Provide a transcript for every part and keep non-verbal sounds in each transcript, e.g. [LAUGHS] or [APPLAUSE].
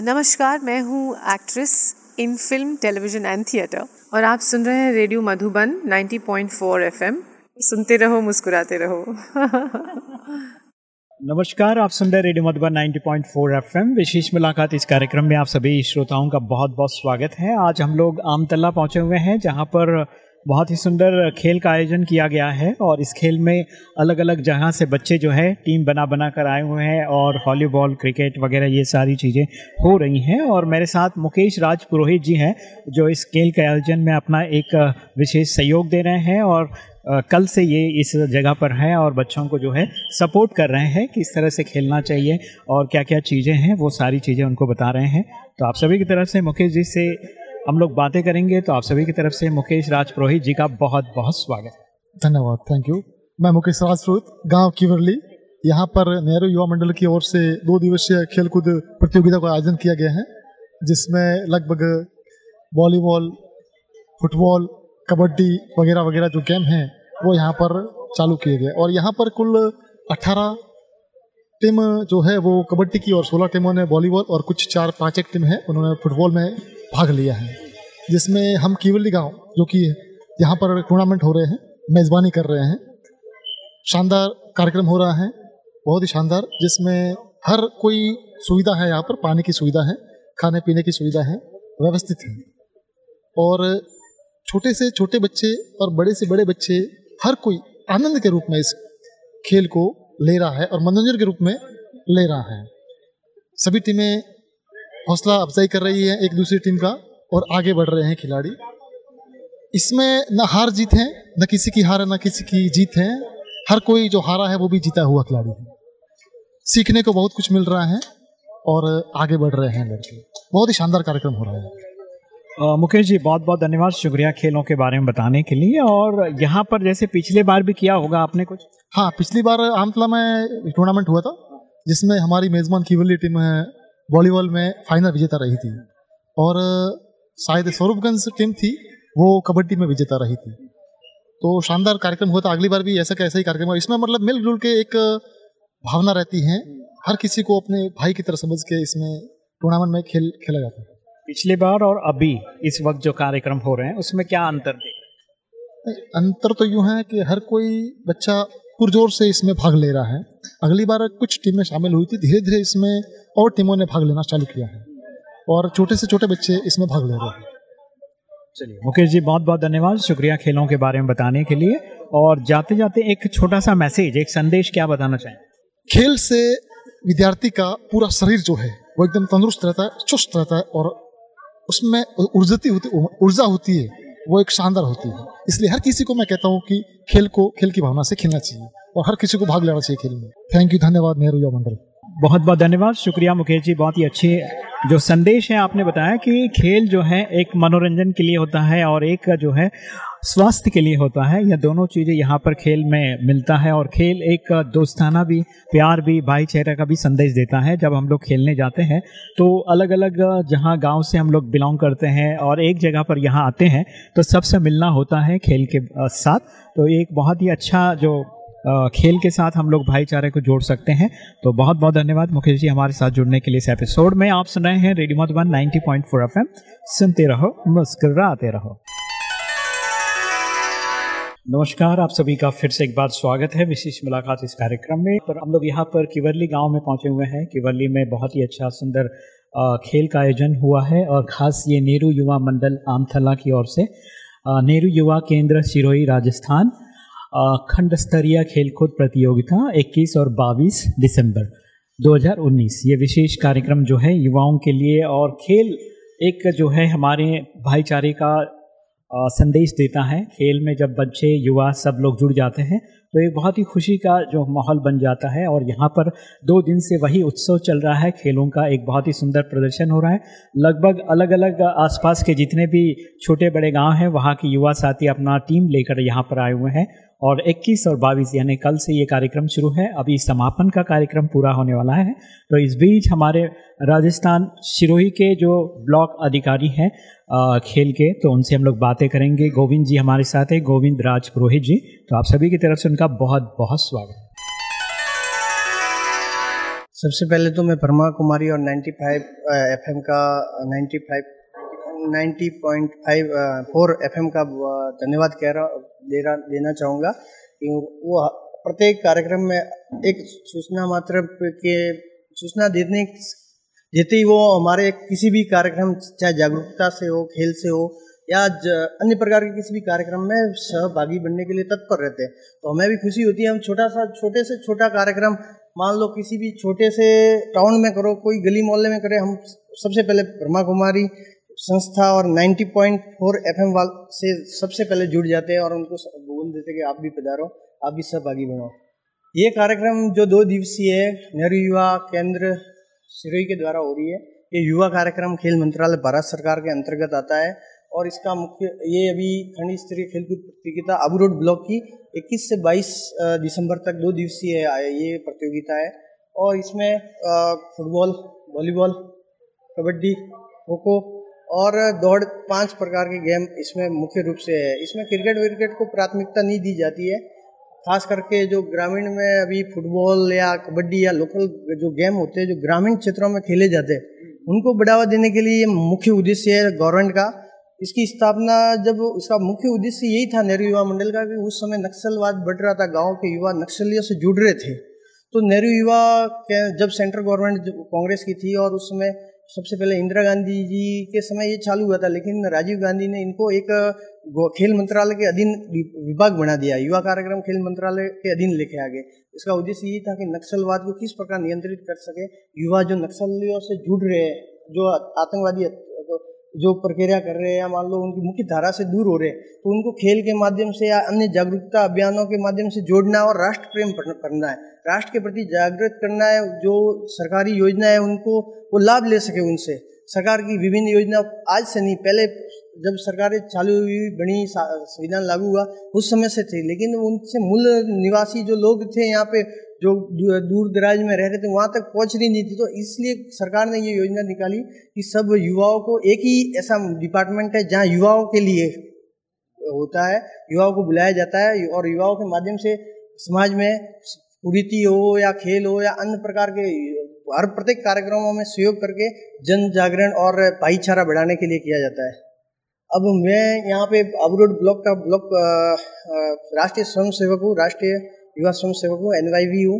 नमस्कार, मैं हूँ actress in film television and theatre और आप सुन रहे हैं रेडियो मधुबन 90.4 एफएम। सुनते रहो, मुस्कुराते रहो। [LAUGHS] नमस्कार, आप सुन रहे रेडियो मधुबन 90.4 एफएम। विशेष मुलाकात इस कार्यक्रम में आप सभी श्रोताओं का बहुत बहुत स्वागत है। आज हम लोग आमतला पहुँचे हुए हैं, जहाँ पर बहुत ही सुंदर खेल का आयोजन किया गया है और इस खेल में अलग अलग जगह से बच्चे जो है, टीम बना बना कर आए हुए हैं और वॉलीबॉल, क्रिकेट वगैरह ये सारी चीज़ें हो रही हैं और मेरे साथ मुकेश राज पुरोहित जी हैं, जो इस खेल के आयोजन में अपना एक विशेष सहयोग दे रहे हैं और कल से ये इस जगह पर हैं और बच्चों को जो है सपोर्ट कर रहे हैं किस तरह से खेलना चाहिए और क्या क्या चीज़ें हैं, वो सारी चीज़ें उनको बता रहे हैं। तो आप सभी की तरफ़ से मुकेश जी से हम लोग बातें करेंगे तो आप सभी की तरफ़ से मुकेश राज पुरोहित जी का बहुत बहुत स्वागत धन्यवाद थैंक यू मैं मुकेश राज पुरोहित गाँव किवरली। यहाँ पर नेहरू युवा मंडल की ओर से दो दिवसीय खेलकूद प्रतियोगिता का आयोजन किया गया है, जिसमें लगभग वॉलीबॉल, फुटबॉल, कबड्डी वगैरह वगैरह जो गेम हैं, वो यहाँ पर चालू किए गए। और यहाँ पर कुल 18 टीम जो है, वो कबड्डी की और 16 टीमों ने वॉलीबॉल और कुछ चार पाँच एक टीम है, उन्होंने फुटबॉल में भाग लिया है, जिसमें हम कीवली गाँव, जो कि यहाँ पर टूर्नामेंट हो रहे हैं, मेज़बानी कर रहे हैं। शानदार कार्यक्रम हो रहा है, बहुत ही शानदार, जिसमें हर कोई सुविधा है यहाँ पर, पानी की सुविधा है, खाने पीने की सुविधा है, व्यवस्थित है। और छोटे से छोटे बच्चे और बड़े से बड़े बच्चे, हर कोई आनंद के रूप में इस खेल को ले रहा है और मनोरंजन के रूप में ले रहा है। सभी टीमें हौसला अफजाई कर रही है एक दूसरी टीम का और आगे बढ़ रहे हैं खिलाड़ी। इसमें न हार जीत है न किसी की हार है न किसी की जीत है। हर कोई जो हारा है वो भी जीता हुआ खिलाड़ी है। सीखने को बहुत कुछ मिल रहा है और आगे बढ़ रहे हैं लड़के। बहुत ही शानदार कार्यक्रम हो रहा है। मुकेश जी बहुत बहुत धन्यवाद शुक्रिया खेलों के बारे में बताने के लिए। और यहाँ पर जैसे पिछले बार भी किया होगा आपने कुछ? हाँ पिछली बार आमतला में टूर्नामेंट हुआ था जिसमें हमारी मेज़बान कीवली टीम है वॉलीबॉल में फाइनल विजेता रही थी। और शायद स्वरूपगंज टीम थी वो कबड्डी में विजेता रही थी। तो शानदार कार्यक्रम हुआ था अगली बार भी ऐसा कैसा ही कार्यक्रम हुआ। इसमें मतलब मिलजुल के एक भावना रहती है हर किसी को अपने भाई की तरह समझ के इसमें टूर्नामेंट में खेल खेला जाता है। पिछली बार और अभी इस वक्त जो कार्यक्रम हो रहे हैं उसमें क्या अंतर देख अंतर तो यूँ है कि हर कोई बच्चा पुरजोर से इसमें भाग ले रहा है। अगली बार कुछ टीमें शामिल हुई थी धीरे धीरे इसमें और टीमों ने भाग लेना चालू किया है। और छोटे से छोटे बच्चे इसमें भाग ले रहे हैं। चलिए मुकेश जी बहुत बहुत धन्यवाद शुक्रिया खेलों के बारे में बताने के लिए। और जाते जाते एक छोटा सा मैसेज एक संदेश क्या बताना चाहें? खेल से विद्यार्थी का पूरा शरीर जो है वो एकदम तंदुरुस्त रहता है चुस्त रहता है और उसमें ऊर्जती होती ऊर्जा होती है वो एक शानदार होती है। इसलिए हर किसी को मैं कहता हूँ कि खेल को खेल की भावना से खेलना चाहिए और हर किसी को भाग लेना चाहिए खेल में। थैंक यू धन्यवाद नेहरू युवा मंडल। बहुत बहुत धन्यवाद। शुक्रिया मुकेश जी, बहुत ही अच्छे जो संदेश है आपने बताया कि खेल जो है एक मनोरंजन के लिए होता है और एक जो है स्वास्थ्य के लिए होता है। यह दोनों चीज़ें यहाँ पर खेल में मिलता है और खेल एक दोस्ताना भी, प्यार भी, भाईचारा का भी संदेश देता है। जब हम लोग खेलने जाते हैं तो अलग अलग जहाँ गाँव से हम लोग बिलोंग करते हैं और एक जगह पर यहाँ आते हैं तो सबसे मिलना होता है खेल के साथ। तो एक बहुत ही अच्छा जो खेल के साथ हम लोग भाईचारे को जोड़ सकते हैं। तो बहुत बहुत धन्यवाद मुकेश जी हमारे साथ जुड़ने के लिए इस एपिसोड में। आप सुन रहे हैं रेडियो मधुबन 90.4 एफएम सुनते रहो, मुस्कुराते रहो। नमस्कार, आप सभी का फिर से एक बार स्वागत है विशेष मुलाकात इस कार्यक्रम में। पर हम लोग यहाँ पर किवरली गाँव में पहुँचे हुए हैं। किवरली में बहुत ही अच्छा सुंदर खेल का आयोजन हुआ है और ख़ास ये नेहरू युवा मंडल आमथला की ओर से। नेहरू युवा केंद्र सिरोही, राजस्थान। खंड स्तरीय खेलकूद प्रतियोगिता 21 और 22 दिसंबर 2019 ये विशेष कार्यक्रम जो है युवाओं के लिए और खेल एक जो है हमारे भाईचारे का संदेश देता है। खेल में जब बच्चे, युवा सब लोग जुड़ जाते हैं तो एक बहुत ही खुशी का जो माहौल बन जाता है और यहाँ पर दो दिन से वही उत्सव चल रहा है। खेलों का एक बहुत ही सुंदर प्रदर्शन हो रहा है। लगभग अलग अलग आसपास के जितने भी छोटे बड़े गाँव हैं, वहाँ के युवा साथी अपना टीम लेकर यहाँ पर आए हुए हैं और 21 और 22 यानी कल से ये कार्यक्रम शुरू है। अभी समापन का कार्यक्रम पूरा होने वाला है। तो इस बीच हमारे राजस्थान सिरोही के जो ब्लॉक अधिकारी हैं खेल के तो उनसे हम लोग बातें करेंगे। गोविंद जी हमारे साथ हैं। गोविंद राज पुरोहित जी तो आप सभी की तरफ़ से उनका बहुत बहुत स्वागत सबसे पहले तो मैं ब्रह्मा कुमारी और 95 एफएम का 95 90.5 फोर एफएम का धन्यवाद कह रहा दे रहा देना चाहूँगा। कि वो प्रत्येक कार्यक्रम में एक सूचना मात्र के, सूचना देने, देते ही वो हमारे किसी भी कार्यक्रम, चाहे जागरूकता से हो, खेल से हो या अन्य प्रकार के किसी भी कार्यक्रम में सहभागी बनने के लिए तत्पर रहते हैं। तो हमें भी खुशी होती है, हम छोटा सा, छोटे से छोटा कार्यक्रम, मान लो किसी भी छोटे से टाउन में करो, कोई गली मोहल्ले में करे, हम सबसे पहले ब्रह्मा कुमारी संस्था और 90.4 पॉइंट एम वाल से सबसे पहले जुड़ जाते हैं और उनको बोल देते कि आप भी पधारो, आप भी सहभागी बनो। ये कार्यक्रम जो दो दिवसीय है, नेहरू युवा केंद्र सिरोही के द्वारा हो रही है। ये युवा कार्यक्रम खेल मंत्रालय, भारत सरकार के अंतर्गत आता है। और इसका मुख्य, ये अभी खंड स्तरीय खेलकूद प्रतियोगिता आबू रोड ब्लॉक की 21 से 22 दिसंबर तक दो दिवसीय ये प्रतियोगिता है। और इसमें फुटबॉल, वॉलीबॉल, कबड्डी खो खो और दौड़ पाँच प्रकार के गेम इसमें मुख्य रूप से है। इसमें क्रिकेट, विकेट को प्राथमिकता नहीं दी जाती है। खास करके जो ग्रामीण में अभी फुटबॉल या कबड्डी या लोकल जो गेम होते हैं, जो ग्रामीण क्षेत्रों में खेले जाते हैं, उनको बढ़ावा देने के लिए मुख्य उद्देश्य है गवर्नमेंट का। इसकी स्थापना जब इसका मुख्य उद्देश्य यही था नेहरू युवा मंडल का कि उस समय नक्सलवाद बढ़ रहा था, गाँव के युवा नक्सलियों से जुड़ रहे थे। तो नेहरू युवा के जब सेंट्रल गवर्नमेंट कांग्रेस की थी और उस समय सबसे पहले इंदिरा गांधी जी के समय ये चालू हुआ था, लेकिन राजीव गांधी ने इनको एक खेल मंत्रालय के अधीन विभाग बना दिया, युवा कार्यक्रम खेल मंत्रालय के अधीन लेके आ गए इसका उद्देश्य ये था कि नक्सलवाद को किस प्रकार नियंत्रित कर सके, युवा जो नक्सलियों से जुड़ रहे हैं, जो आतंकवादी जो प्रक्रिया कर रहे हैं या मान लो उनकी मुख्य धारा से दूर हो रहे हैं तो उनको खेल के माध्यम से या अन्य जागरूकता अभियानों के माध्यम से जोड़ना और राष्ट्र प्रेम करना है। राष्ट्र के प्रति जागृत करना है, जो सरकारी योजना है उनको, वो लाभ ले सके उनसे। सरकार की विभिन्न योजना आज से नहीं, पहले जब सरकारें चालू हुई, बनी संविधान लागू हुआ, उस समय से थे, लेकिन उनसे मूल निवासी जो लोग थे यहाँ पे, जो दूर दराज में रह रहे थे, वहाँ तक पहुँच रही नहीं थी। तो इसलिए सरकार ने ये योजना निकाली कि सब युवाओं को एक ही ऐसा डिपार्टमेंट है जहाँ युवाओं के लिए होता है, युवाओं को बुलाया जाता है, और युवाओं के माध्यम से समाज में कुरीति हो या खेल हो या अन्य प्रकार के, हर प्रत्येक कार्यक्रमों में सहयोग करके जन जागरण और भाईचारा बढ़ाने के लिए किया जाता है। अब मैं यहाँ पे अबरोड ब्लॉक का ब्लॉक राष्ट्रीय स्वयं सेवक हूँ, राष्ट्रीय युवा स्वयं सेवक हूँ एन हूँ।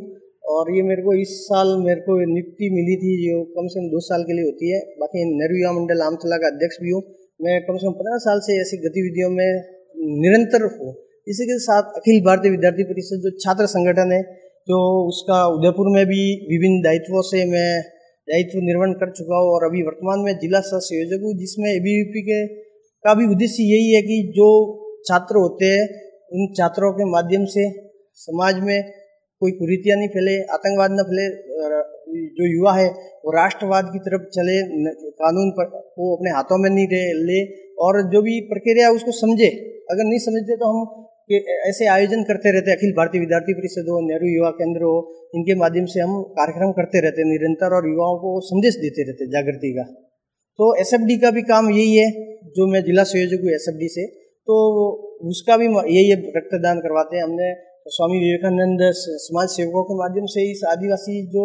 और ये मेरे को इस साल मेरे को नियुक्ति मिली थी जो कम से कम दो साल के लिए होती है। बाकी नेहरू युवा मंडल आमतला का अध्यक्ष भी हूँ। मैं कम से कम पंद्रह साल से ऐसी गतिविधियों में निरंतर हूँ। इसी के साथ अखिल भारतीय विद्यार्थी परिषद जो छात्र संगठन है जो उसका उदयपुर में भी विभिन्न दायित्वों से मैं दायित्व निर्वहन कर चुका हूँ। और अभी वर्तमान में जिला सह संयोजक हूँ, जिसमें ए के का भी उद्देश्य यही है कि जो छात्र होते हैं, उन छात्रों के माध्यम से समाज में कोई कुरीतियाँ नहीं फैले, आतंकवाद न फैले जो युवा है, वो राष्ट्रवाद की तरफ़ चले कानून पर को अपने हाथों में नहीं ले, और जो भी प्रक्रिया है, उसको समझे। अगर नहीं समझते तो हम ऐसे आयोजन करते रहते अखिल भारतीय विद्यार्थी परिषद हो, नेहरू युवा केंद्र हो, इनके माध्यम से हम कार्यक्रम करते रहते निरंतर, और युवाओं को संदेश देते रहते जागृति का। तो एसएफडी का भी काम यही है, जो मैं जिला संयोजक हूँ एस से। तो उसका भी यही रक्तदान करवाते हैं हमने। स्वामी विवेकानंद समाज सेवकों के माध्यम से इस आदिवासी जो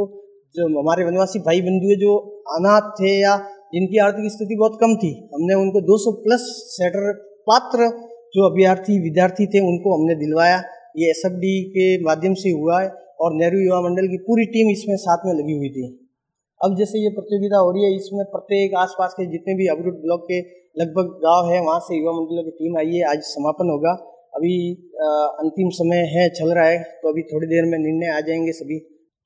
जो हमारे वनवासी भाई बंधु जो अनाथ थे या जिनकी आर्थिक स्थिति बहुत कम थी, हमने उनको 200 प्लस सेटर पात्र जो अभ्यर्थी, विद्यार्थी थे, उनको हमने दिलवाया। ये एसएफडी के माध्यम से हुआ है और नेहरू युवा मंडल की पूरी टीम इसमें साथ में लगी हुई थी। अब जैसे ये प्रतियोगिता हो रही है, इसमें प्रत्येक आसपास के जितने भी अवरुद्ध ब्लॉक के लगभग गाँव है, वहाँ से युवा मंडलों की टीम आई है। आज समापन होगा। अभी अंतिम समय है, चल रहा है तो अभी थोड़ी देर में निर्णय आ जाएँगे सभी।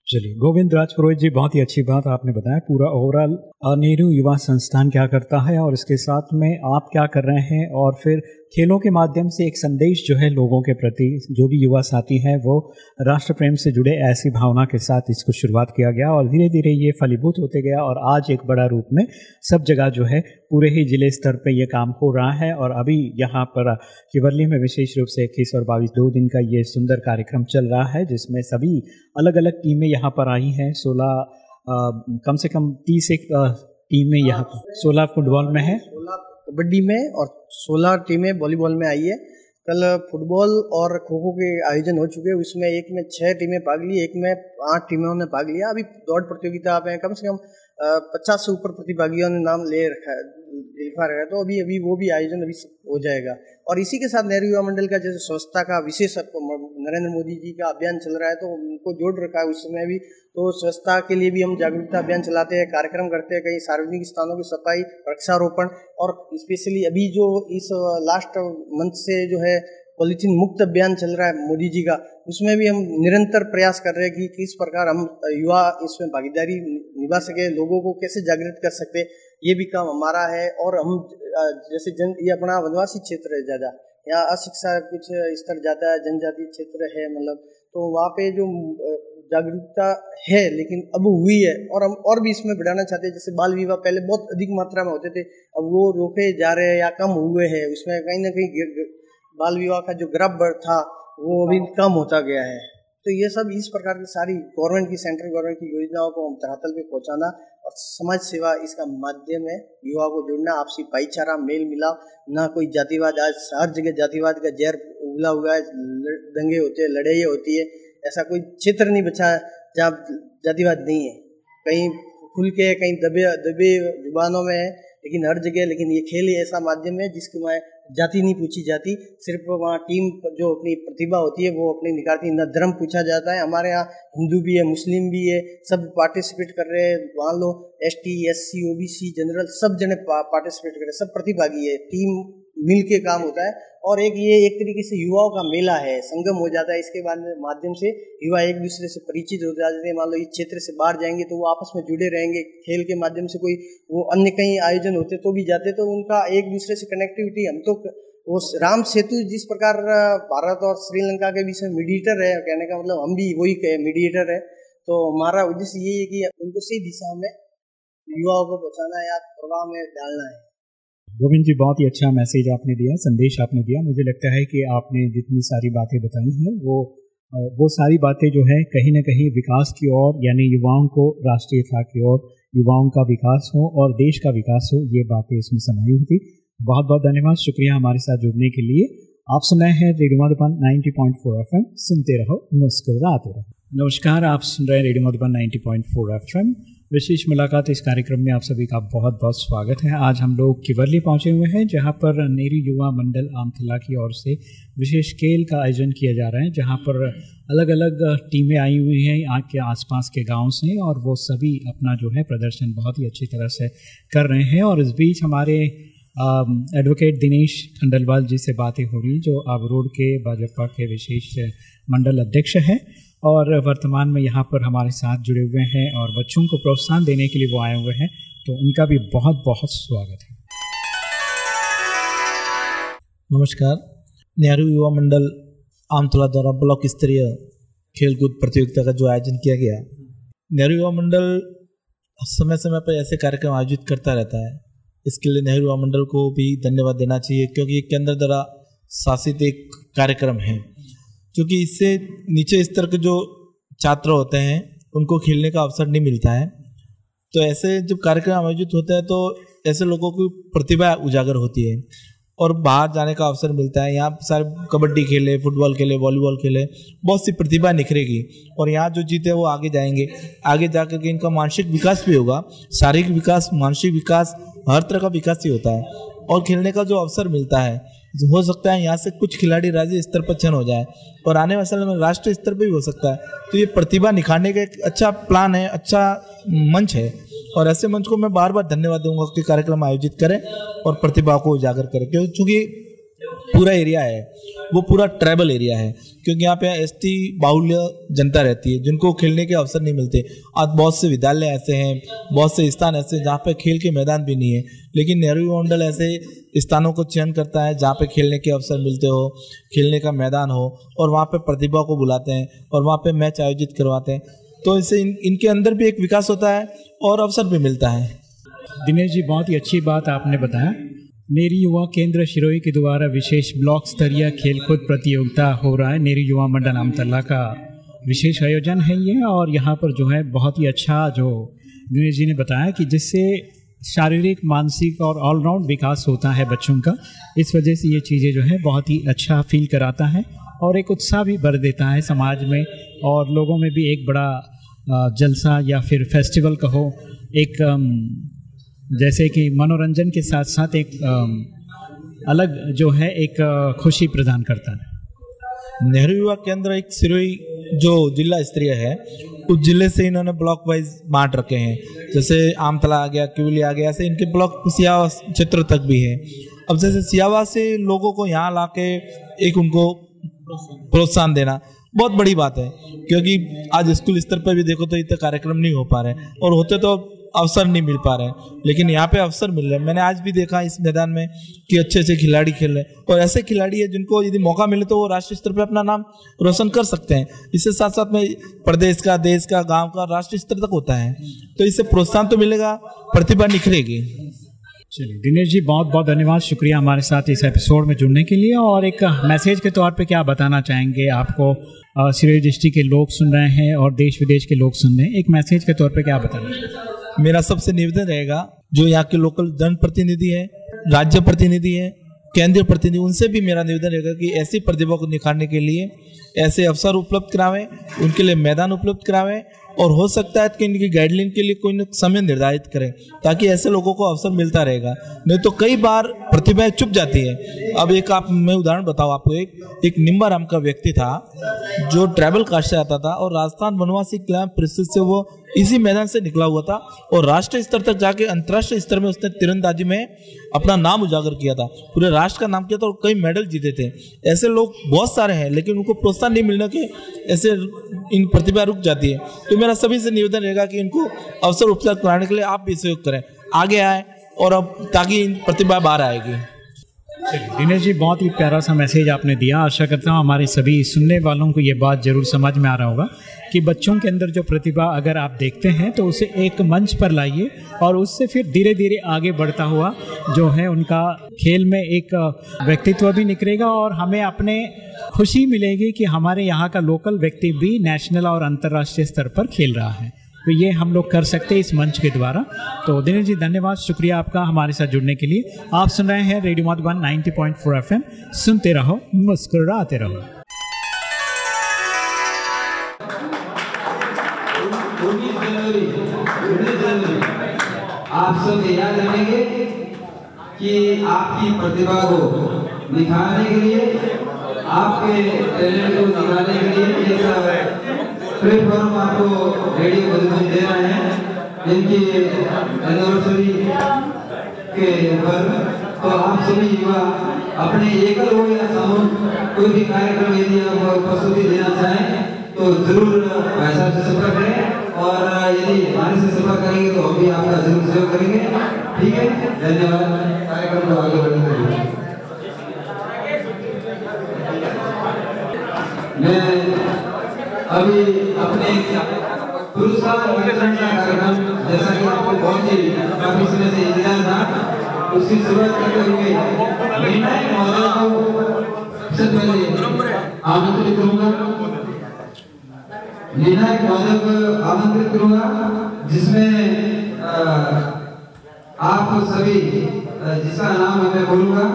चलिए, गोविंद राज पुरोहित जी, बहुत ही अच्छी बात आपने बताया। पूरा ओवरऑल नेहरू युवा संस्थान क्या करता है और इसके साथ में आप क्या कर रहे हैं? और फिर खेलों के माध्यम से एक संदेश जो है लोगों के प्रति, जो भी युवा साथी हैं, वो राष्ट्र प्रेम से जुड़े ऐसी भावना के साथ इसको शुरुआत किया गया और धीरे धीरे ये फलीभूत होते गया और आज एक बड़ा रूप में सब जगह जो है पूरे ही ज़िले स्तर पे ये काम हो रहा है और अभी यहाँ पर किवरली में विशेष रूप से इक्कीस और बाईस दो दिन का ये सुंदर कार्यक्रम चल रहा है, जिसमें सभी अलग अलग टीमें यहाँ पर आई हैं। सोलह कम से कम तीस एक टीमें यहाँ सोलह फुटबॉल में है। कबड्डी में और सोलह टीमें वॉलीबॉल में आई है। कल फुटबॉल और खो खो के आयोजन हो चुके हैं। उसमें एक में छह टीमें भाग ली, एक में आठ टीमों ने भाग लिया। अभी दौड़ प्रतियोगिता में कम से कम पचास से ऊपर प्रतिभागियों ने नाम ले रखा है। रखा है तो अभी अभी वो भी आयोजन अभी हो जाएगा। और इसी के साथ नेहरू युवा मंडल का जैसे स्वच्छता का विशेष नरेंद्र मोदी जी का अभियान चल रहा है तो उनको जोड़ रखा है उसमें भी। तो स्वच्छता के लिए भी हम जागरूकता अभियान चलाते हैं, कार्यक्रम करते हैं, कई सार्वजनिक स्थानों की सफ़ाई, वृक्षारोपण और स्पेशली अभी जो इस लास्ट मंथ से जो है पॉलीथीन मुक्त अभियान चल रहा है मोदी जी का, उसमें भी हम निरंतर प्रयास कर रहे हैं कि किस प्रकार हम युवा इसमें भागीदारी निभा सके, लोगों को कैसे जागृत कर सकते ये भी काम हमारा है और हम जैसे जन, ये अपना वनवासी क्षेत्र है ज़्यादा। यहाँ अशिक्षा कुछ स्तर ज़्यादा जनजाति क्षेत्र है मतलब तो वहाँ पे जो जागरूकता है लेकिन अब हुई है और हम और भी इसमें बढ़ाना चाहते हैं। जैसे बाल विवाह पहले बहुत अधिक मात्रा में होते थे, अब वो रोके जा रहे हैं या कम हुए हैं। उसमें कहीं ना कहीं बाल विवाह का जो ग्रब था, वो अभी कम होता गया है। तो ये सब इस प्रकार की सारी गवर्नमेंट की सेंट्रल गवर्नमेंट की योजनाओं को धरातल पे पहुंचाना और समाज सेवा इसका माध्यम है। युवा को जुड़ना, आपसी भाईचारा, मेल मिलाप, ना कोई जातिवाद। आज हर जगह जातिवाद का जहर उगला हुआ है दंगे होते हैं लड़ाई होती है। ऐसा कोई क्षेत्र नहीं बचा जहाँ जातिवाद नहीं है। कहीं खुल के कहीं दबे दबे जुबानों में है। लेकिन हर जगह, लेकिन ये खेल ऐसा माध्यम है जिसके वहाँ जाति नहीं पूछी जाती। सिर्फ़ वहाँ टीम जो अपनी प्रतिभा होती है, वो अपनी निकालती न धर्म पूछा जाता है। हमारे यहाँ हिंदू भी है, मुस्लिम भी है, सब पार्टिसिपेट कर रहे हैं। मान लो S T S C O B C general सब जने पार्टिसिपेट कर रहे हैं। सब प्रतिभागी है। टीम मिल के काम होता है। और एक ये, एक तरीके से युवाओं का मेला है, संगम हो जाता है। इसके बाद माध्यम से युवा एक दूसरे से परिचित हो जाते हैं। मान लो इस क्षेत्र से बाहर जाएँगे तो वो आपस में जुड़े रहेंगे। खेल के माध्यम से कोई वो अन्य कहीं आयोजन होते तो भी जाते। तो उनका एक दूसरे से कनेक्टिविटी हम तो वो राम सेतु जिस प्रकार भारत और श्रीलंका के बीच में मीडिएटर है, कहने का मतलब हम भी वही मीडिएटर है। तो हमारा उद्देश्य ये है कि उनको सही दिशा में युवाओं को बचाना या प्रभाव में डालना है। गोविंद जी, बहुत ही अच्छा मैसेज आपने दिया, संदेश आपने दिया। मुझे लगता है कि आपने जितनी सारी बातें बताई हैं, वो वो सारी बातें जो है, कहीं ना कहीं विकास की ओर, यानी युवाओं को राष्ट्रीयता की ओर, युवाओं का विकास हो और देश का विकास हो, ये बातें इसमें समाई हुई थी। बहुत बहुत धन्यवाद, शुक्रिया हमारे साथ जुड़ने के लिए। आप सुनाए हैं रेडियो मधुबन 90.4 एफएम। सुनते रहो, मुस्कुराते रहो। नमस्कार, आप सुन रहे हैं रेडियो मधुबन 90.4 एफएम। विशेष मुलाकात इस कार्यक्रम में आप सभी का बहुत बहुत स्वागत है। आज हम लोग किवरली पहुँचे हुए हैं, जहाँ पर नेहरू युवा मंडल आमथला की ओर से विशेष खेल का आयोजन किया जा रहा है, जहाँ पर अलग अलग टीमें आई हुई हैं यहाँ के आसपास के गाँव से, और वो सभी अपना जो है प्रदर्शन बहुत ही अच्छी तरह से कर रहे हैं। और इस बीच हमारे एडवोकेट दिनेश खंडलवाल जी से बातें हो रही, जो आबरोड के भाजपा के विशेष मंडल अध्यक्ष हैं। और वर्तमान में यहाँ पर हमारे साथ जुड़े हुए हैं और बच्चों को प्रोत्साहन देने के लिए वो आए हुए हैं तो उनका भी बहुत बहुत स्वागत है। नमस्कार। नेहरू युवा मंडल आमतला द्वारा ब्लॉक स्तरीय खेलकूद प्रतियोगिता का जो आयोजन किया गया, नेहरू युवा मंडल समय समय पर ऐसे कार्यक्रम आयोजित करता रहता है। इसके लिए नेहरू युवा मंडल को भी धन्यवाद देना चाहिए, क्योंकि ये केंद्र द्वारा शासित एक कार्यक्रम है। क्योंकि इससे नीचे स्तर के जो छात्र होते हैं, उनको खेलने का अवसर नहीं मिलता है। तो ऐसे जब कार्यक्रम आयोजित होता है तो ऐसे लोगों की प्रतिभा उजागर होती है और बाहर जाने का अवसर मिलता है। यहाँ सारे कबड्डी खेले, फुटबॉल खेले, वॉलीबॉल खेले, बहुत सी प्रतिभा निखरेगी और यहाँ जो जीते वो आगे जाएँगे। आगे जा करके इनका मानसिक विकास भी होगा। शारीरिक विकास, मानसिक विकास, हर तरह का विकास ही होता है और खेलने का जो अवसर मिलता है हो सकता है यहाँ से कुछ खिलाड़ी राज्य स्तर पर चयन हो जाए और आने वाले समय में राष्ट्रीय स्तर पर भी हो सकता है। तो ये प्रतिभा निखारने का एक अच्छा प्लान है अच्छा मंच है और ऐसे मंच को मैं बार बार धन्यवाद दूँगा कि कार्यक्रम आयोजित करें और प्रतिभा को उजागर करें। क्योंकि पूरा एरिया है। वो पूरा ट्राइबल एरिया है। क्योंकि यहाँ पे एस टी बाहुल्य जनता रहती है जिनको खेलने के अवसर नहीं मिलते। आज बहुत से विद्यालय ऐसे हैं बहुत से स्थान ऐसे हैं जहाँ पे खेल के मैदान भी नहीं है। लेकिन नेहरू मंडल ऐसे स्थानों को चयन करता है जहाँ पे खेलने के अवसर मिलते हो खेलने का मैदान हो और वहाँ पे प्रतिभा को बुलाते हैं और वहाँ पे मैच आयोजित करवाते हैं। तो इससे इन, इनके अंदर भी एक विकास होता है और अवसर भी मिलता है। दिनेश जी बहुत ही अच्छी बात आपने बताया। नेहरू युवा केंद्र शिरोई के द्वारा विशेष ब्लॉक स्तरीय खेलकूद प्रतियोगिता हो रहा है। नेहरू युवा मंडल आमतल्ला का विशेष आयोजन है ये, और यहाँ पर जो है बहुत ही अच्छा जो दिनेश जी ने बताया कि जिससे शारीरिक, मानसिक और ऑलराउंड विकास होता है बच्चों का, इस वजह से ये चीज़ें जो है बहुत ही अच्छा फील कराता है और एक उत्साह भी भर देता है समाज में और लोगों में भी एक बड़ा जलसा या फिर फेस्टिवल कहो, एक जैसे कि मनोरंजन के साथ साथ एक अलग जो है, एक खुशी प्रदान करता है। नेहरू युवा केंद्र एक सिरोही जो जिला स्तरीय है, उस ज़िले से इन्होंने ब्लॉक वाइज बांट रखे हैं। जैसे आमतला आ गया किवली आ गया, ऐसे इनके ब्लॉक सियावा क्षेत्र तक भी है। अब जैसे सियावा से लोगों को यहाँ ला के एक उनको प्रोत्साहन देना बहुत बड़ी बात है, क्योंकि आज स्कूल स्तर पर भी देखो तो इतने कार्यक्रम नहीं हो पा रहे और होते तो अवसर नहीं मिल पा रहे हैं। लेकिन यहाँ पे अवसर मिल रहे हैं। मैंने आज भी देखा इस मैदान में कि अच्छे अच्छे खिलाड़ी खेल रहे हैं। और ऐसे खिलाड़ी है जिनको यदि मौका मिले तो वो राष्ट्रीय स्तर पर अपना नाम रोशन कर सकते हैं। इसके साथ साथ में प्रदेश का, देश का, गाँव का राष्ट्रीय स्तर तक होता है। तो इससे प्रोत्साहन तो मिलेगा, प्रतिभा निखरेगी। चलिए, दिनेश जी, बहुत बहुत धन्यवाद। शुक्रिया हमारे साथ इस एपिसोड में जुड़ने के लिए। और एक मैसेज के तौर पे क्या बताना चाहेंगे आपको? सिरोही डिस्ट्रिक्ट के लोग सुन रहे हैं और देश विदेश के लोग सुन रहे हैं। एक मैसेज के तौर पे क्या बताना मेरा सबसे निवेदन रहेगा, जो यहाँ के लोकल जन प्रतिनिधि है, राज्य प्रतिनिधि है, केंद्रीय प्रतिनिधि, उनसे भी मेरा निवेदन रहेगा कि ऐसी प्रतिभा को निखारने के लिए, ऐसे अवसर उपलब्ध करावें, उनके लिए मैदान उपलब्ध करावें, और हो सकता है कि इनकी गाइडलाइन के लिए कोई समय निर्धारित करें, ताकि ऐसे लोगों को अवसर मिलता रहेगा। नहीं तो कई बार प्रतिभाएँ चुप जाती है। अब एक आप, मैं उदाहरण बताऊँ आपको एक एक निम्बा राम का व्यक्ति था, जो ट्रैवल कास्ट से आता था, और राजस्थान वनवासी क्लैम परिस्थिति से वो इसी मैदान से निकला हुआ था और राष्ट्रीय स्तर तक जाके, अंतर्राष्ट्रीय स्तर में उसने तिरंदाजी में अपना नाम उजागर किया था। पूरे राष्ट्र का नाम किया था और कई मेडल जीते थे। ऐसे लोग बहुत सारे हैं, लेकिन उनको प्रोत्साहन नहीं मिलने के ऐसे इन प्रतिभा रुक जाती है। तो मेरा सभी से निवेदन रहेगा कि इनको अवसर उपलब्ध कराने के लिए आप भी सहयोग करें। आगे आए और अब ताकि इन प्रतिभा बाहर आएगी। दिनेश जी, बहुत ही प्यारा सा मैसेज आपने दिया। आशा करता हूँ हमारे सभी सुनने वालों को ये बात ज़रूर समझ में आ रहा होगा कि बच्चों के अंदर जो प्रतिभा अगर आप देखते हैं तो उसे एक मंच पर लाइए और उससे फिर धीरे धीरे आगे बढ़ता हुआ जो है उनका खेल में एक व्यक्तित्व भी निकलेगा और हमें अपने खुशी मिलेगी कि हमारे यहाँ का लोकल व्यक्ति भी नेशनल और अंतर्राष्ट्रीय स्तर पर खेल रहा है। तो ये हम लोग कर सकते हैं इस मंच के द्वारा। तो दिनेश जी, धन्यवाद, शुक्रिया आपका हमारे साथ जुड़ने के लिए। आप सुन रहे हैं रेडियो मधुबन 90.4 एफएम। सुनते रहो, मुस्कुराते रहो। आप सब याद रखेंगे कि आपकी प्रतिभा को दिखाने के लिए, आपके टैलेंट को दिखाने के लिए ये सब प्लेटफॉर्म आपको रेडियो मधुबन दे रहे हैं। इनकी एनिवर्सरी के ऊपर तो आप सभी युवा अपने एकल हो या समूह, कोई भी कार्यक्रम यदि आप प्रस्तुति देना चाहें तो ज़रूर भाई साहब से संपर्क करें। और यदि हमारे से संपर्क करेंगे तो हम भी आपका ज़रूर सहयोग करेंगे। ठीक है? धन्यवाद। कार्यक्रम को आगे बढ़ने के लिए। मैं अभी जैसा कि आपको बहुत ही काफ़ी समय से इंतज़ार था उसकी शुरुआत करते हुए निर्णायक महोदय को सबसे पहले आमंत्रित करूँगा निर्णायक महोदय को आमंत्रित करूँगा जिसमें आप सभी जिसका नाम मैं बोलूँगा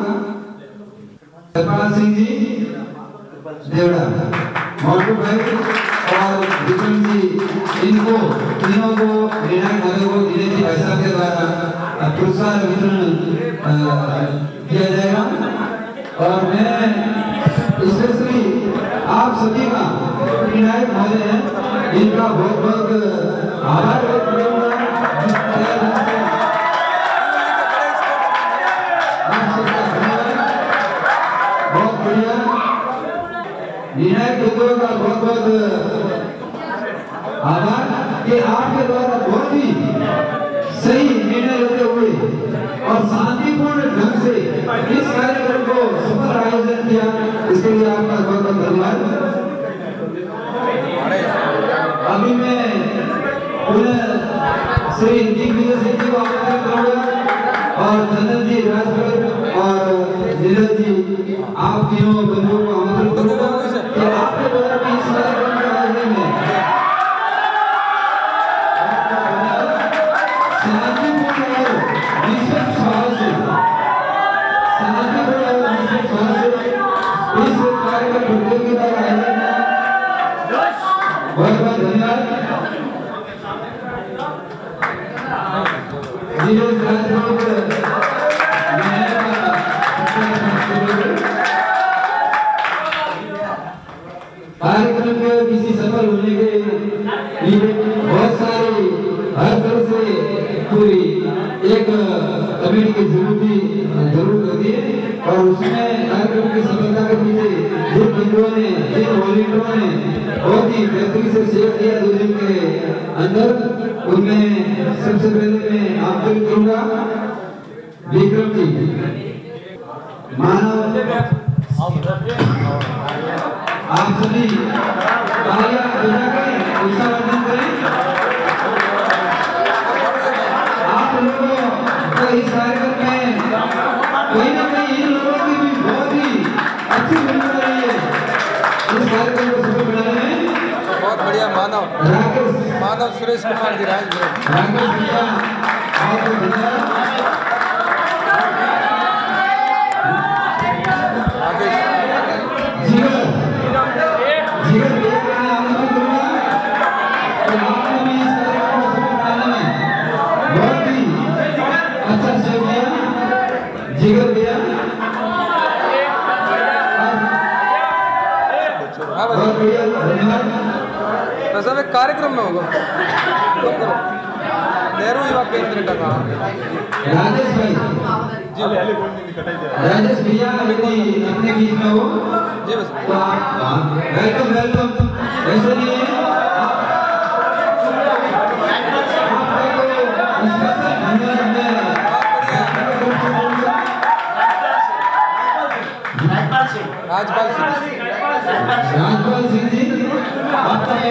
सिंह जी देवड़ा मोटू भाई और विक्रम जी इनको तीनों को निर्णायक पदों को दिनेश जी भाई के द्वारा पुरस्कार वितरण किया जाएगा और मैं स्पेशली आप सभी का विनायक महोदय हैं इनका बहुत बहुत आभार व्यक्त करूँगा बहुत बढ़िया विनायक बंधुओं का बहुत बहुत आभार कि आपके द्वारा बहुत ही सही निर्णय लेते हुए और शांतिपूर्ण ढंग से इस कार्यक्रम को सफल आयोजन किया। इसके लिए आपका बहुत बहुत धन्यवाद। अभी मैं पुनः श्री दिग्विजय सिंह जी को आमंत्रित करूँगा और चंदन जी राजभर और नीरज जी आप तीनों बंधुओं को बहुत बहुत धन्यवाद। ज़ीरो कार्यक्रम के किसी सफल होने के लिए बहुत सारी हर तरफ़ से पूरी एक कमेटी की ज़रूरत ज़रूर होती है और उसमें कार्यक्रम की सफलता के पीछे जिन बिंदुओं ने जिन वॉलेंटियरों ने बेहतरी से शेयर किया दो दिन के अंदर। उनमें सबसे पहले मैं आपको करूँगा विक्रम जी। मानव। आप सभी मानव सुरेश कुमार जी राजगुरु तो सब एक कार्यक्रम में होगा। नेहरू युवा केंद्र का नाम राजेश भाई। राजेश भैया अपने बीच में हो। जी बस। तो आप वेलकम वेलकम ऐसे नहीं है। राजपाल सिंह। राजपाल सिंह जी आपने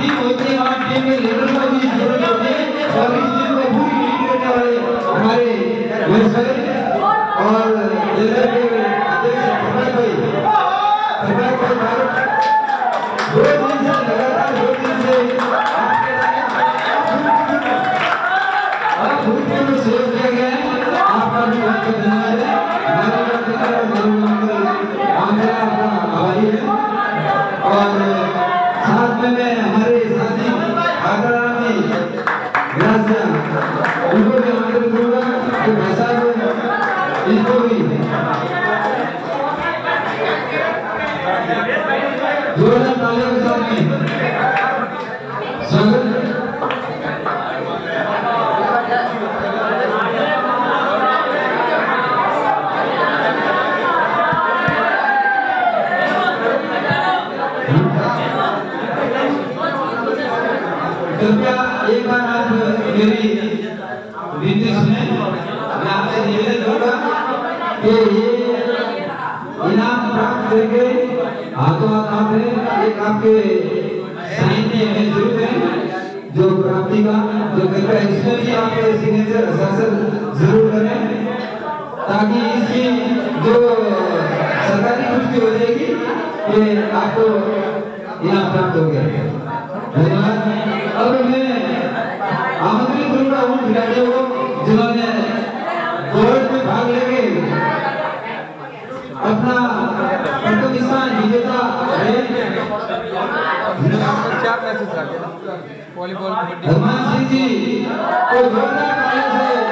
जहाँ होते आप टीम के लीडर को भी ज़रूरत होते और इस टीम को पूरी लीड करने वाले हमारे अपना प्रथम स्थान विजेता चार मैसेज गया? वॉलीबॉल कबड्डी। हनुमान सिंह जी को जोरदार तालियों से